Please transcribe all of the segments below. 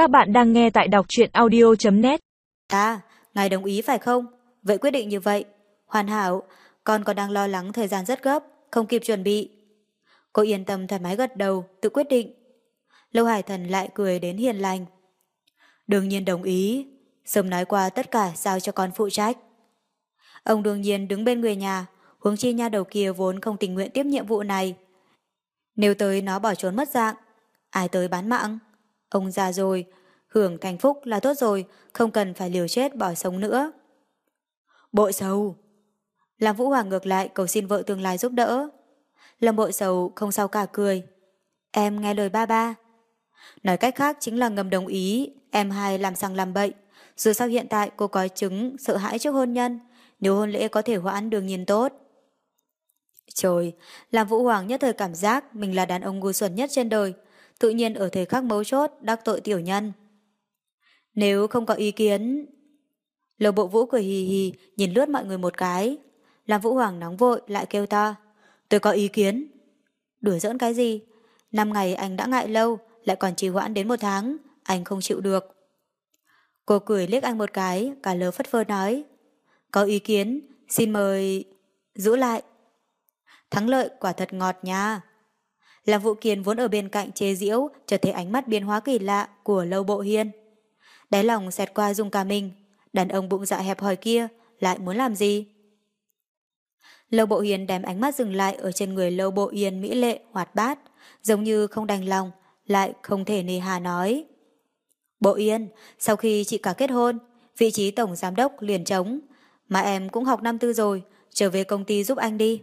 Các bạn đang nghe tại đọc truyện audio.net À, ngài đồng ý phải không? Vậy quyết định như vậy. Hoàn hảo, con còn đang lo lắng thời gian rất gấp, không kịp chuẩn bị. Cô yên tâm thoải mái gật đầu, tự quyết định. Lâu Hải Thần lại cười đến hiền lành. Đương nhiên đồng ý, sớm nói qua tất cả giao cho con phụ trách. Ông đương nhiên đứng bên người nhà, huống chi nha đầu kia vốn không tình nguyện tiếp nhiệm vụ này. Nếu tới nó bỏ trốn mất dạng, ai tới bán mạng? Ông già rồi, hưởng thành phúc là tốt rồi, không cần phải liều chết bỏ sống nữa. Bội sầu! Làm Vũ Hoàng ngược lại cầu xin vợ tương lai giúp đỡ. Lâm bội sầu không sao cả cười. Em nghe lời ba ba. Nói cách khác chính là ngầm đồng ý em hai làm sang làm bậy. Dù sao hiện tại cô có chứng sợ hãi trước hôn nhân, nếu hôn lễ có thể hoãn đường nhìn tốt. Trời, làm Vũ Hoàng nhất thời cảm giác mình là đàn ông ngu xuẩn nhất trên đời, tự nhiên ở thời khắc mấu chốt đắc tội tiểu nhân. Nếu không có ý kiến... Lầu bộ vũ cười hì hì nhìn lướt mọi người một cái. Làm Vũ Hoàng nóng vội lại kêu to. Tôi có ý kiến. Đuổi giỡn cái gì? Năm ngày anh đã ngại lâu, lại còn trì hoãn đến một tháng, anh không chịu được. Cô cười liếc anh một cái, cả lơ phất phơ nói. Có ý kiến, xin mời... Giữ lại. Thắng lợi quả thật ngọt nha là vụ kiền vốn ở bên cạnh chế diễu, trở thấy ánh mắt biến hóa kỳ lạ của lâu bộ hiên. Đáy lòng xẹt qua dung ca minh, đàn ông bụng dạ hẹp hòi kia lại muốn làm gì? Lâu bộ hiền đem ánh mắt dừng lại ở trên người lâu bộ yên mỹ lệ, hoạt bát, giống như không đành lòng, lại không thể nề hà nói. Bộ yên, sau khi chị cả kết hôn, vị trí tổng giám đốc liền trống, mà em cũng học năm tư rồi, trở về công ty giúp anh đi.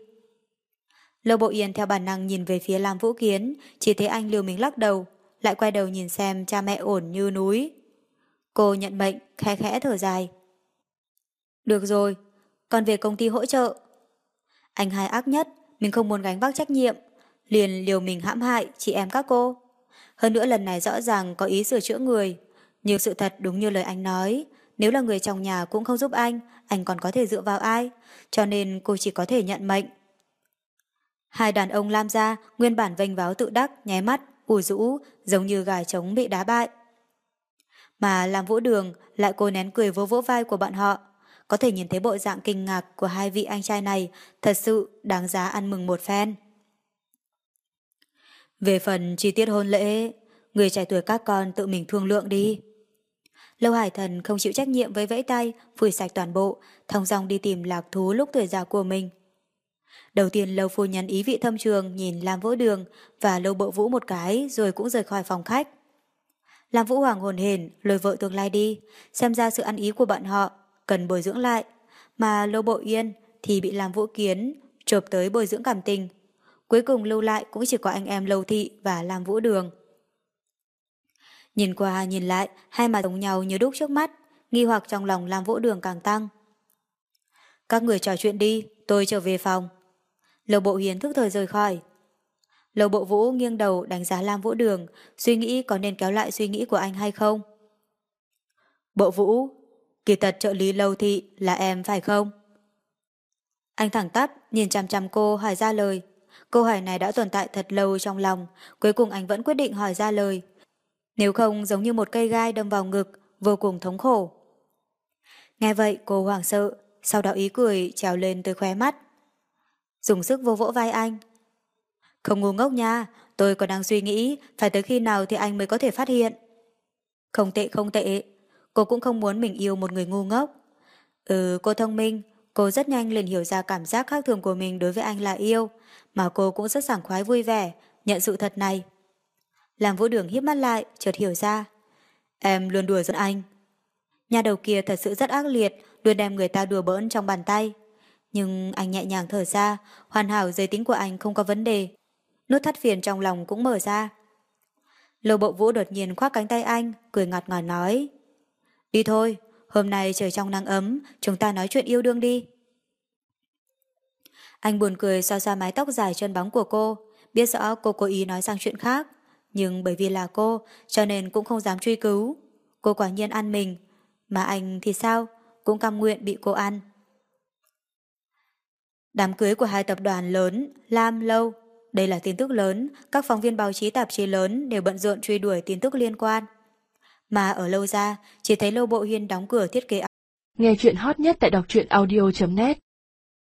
Lâu Bộ Yên theo bản năng nhìn về phía Lam Vũ Kiến, chỉ thấy anh liều mình lắc đầu, lại quay đầu nhìn xem cha mẹ ổn như núi. Cô nhận mệnh, khẽ khẽ thở dài. Được rồi, còn về công ty hỗ trợ. Anh hai ác nhất, mình không muốn gánh vác trách nhiệm, liền liều mình hãm hại chị em các cô. Hơn nữa lần này rõ ràng có ý sửa chữa người, nhưng sự thật đúng như lời anh nói, nếu là người trong nhà cũng không giúp anh, anh còn có thể dựa vào ai, cho nên cô chỉ có thể nhận mệnh. Hai đàn ông lam ra, nguyên bản vênh váo tự đắc, nháy mắt, ủ rũ, giống như gà trống bị đá bại. Mà làm vũ đường lại cô nén cười vô vỗ vai của bọn họ. Có thể nhìn thấy bộ dạng kinh ngạc của hai vị anh trai này thật sự đáng giá ăn mừng một phen. Về phần chi tiết hôn lễ, người trẻ tuổi các con tự mình thương lượng đi. Lâu Hải Thần không chịu trách nhiệm với vẫy tay, phủi sạch toàn bộ, thông dong đi tìm lạc thú lúc tuổi già của mình. Đầu tiên lâu phu nhân ý vị thâm trường nhìn Lam Vũ Đường và lâu bộ vũ một cái rồi cũng rời khỏi phòng khách. Lam Vũ Hoàng hồn hển lôi vợ tương lai đi, xem ra sự ăn ý của bọn họ cần bồi dưỡng lại, mà lâu bộ yên thì bị Lam Vũ Kiến chộp tới bồi dưỡng cảm tình. Cuối cùng lưu lại cũng chỉ có anh em Lâu Thị và Lam Vũ Đường. Nhìn qua nhìn lại, hai mặt giống nhau như đúc trước mắt, nghi hoặc trong lòng Lam Vũ Đường càng tăng. Các người trò chuyện đi, tôi trở về phòng. Lầu bộ hiến thức thời rời khỏi. Lầu bộ vũ nghiêng đầu đánh giá Lam Vũ Đường, suy nghĩ có nên kéo lại suy nghĩ của anh hay không. Bộ vũ, kỳ tật trợ lý lâu thị là em phải không? Anh thẳng tắp, nhìn chăm chăm cô hỏi ra lời. Câu hỏi này đã tồn tại thật lâu trong lòng, cuối cùng anh vẫn quyết định hỏi ra lời. Nếu không giống như một cây gai đâm vào ngực, vô cùng thống khổ. Nghe vậy cô hoảng sợ, sau đó ý cười trèo lên tới khóe mắt dùng sức vô vỗ vai anh. Không ngu ngốc nha, tôi còn đang suy nghĩ phải tới khi nào thì anh mới có thể phát hiện. Không tệ không tệ, cô cũng không muốn mình yêu một người ngu ngốc. Ừ, cô thông minh, cô rất nhanh liền hiểu ra cảm giác khác thường của mình đối với anh là yêu, mà cô cũng rất sảng khoái vui vẻ, nhận sự thật này. Làm vũ đường hiếp mắt lại, chợt hiểu ra. Em luôn đùa giận anh. Nhà đầu kia thật sự rất ác liệt, luôn đem người ta đùa bỡn trong bàn tay. Nhưng anh nhẹ nhàng thở ra, hoàn hảo giới tính của anh không có vấn đề. Nút thắt phiền trong lòng cũng mở ra. Lô bộ vũ đột nhiên khoác cánh tay anh, cười ngọt ngọt nói. Đi thôi, hôm nay trời trong nắng ấm, chúng ta nói chuyện yêu đương đi. Anh buồn cười xoa xoa mái tóc dài chân bóng của cô, biết rõ cô cố ý nói sang chuyện khác. Nhưng bởi vì là cô, cho nên cũng không dám truy cứu. Cô quả nhiên ăn mình, mà anh thì sao, cũng cam nguyện bị cô ăn. Đám cưới của hai tập đoàn lớn, Lam Lâu. Đây là tin tức lớn, các phóng viên báo chí tạp chí lớn đều bận rộn truy đuổi tin tức liên quan. Mà ở lâu ra, chỉ thấy lâu Bộ Hiên đóng cửa thiết kế Nghe chuyện hot nhất tại đọc truyện audio.net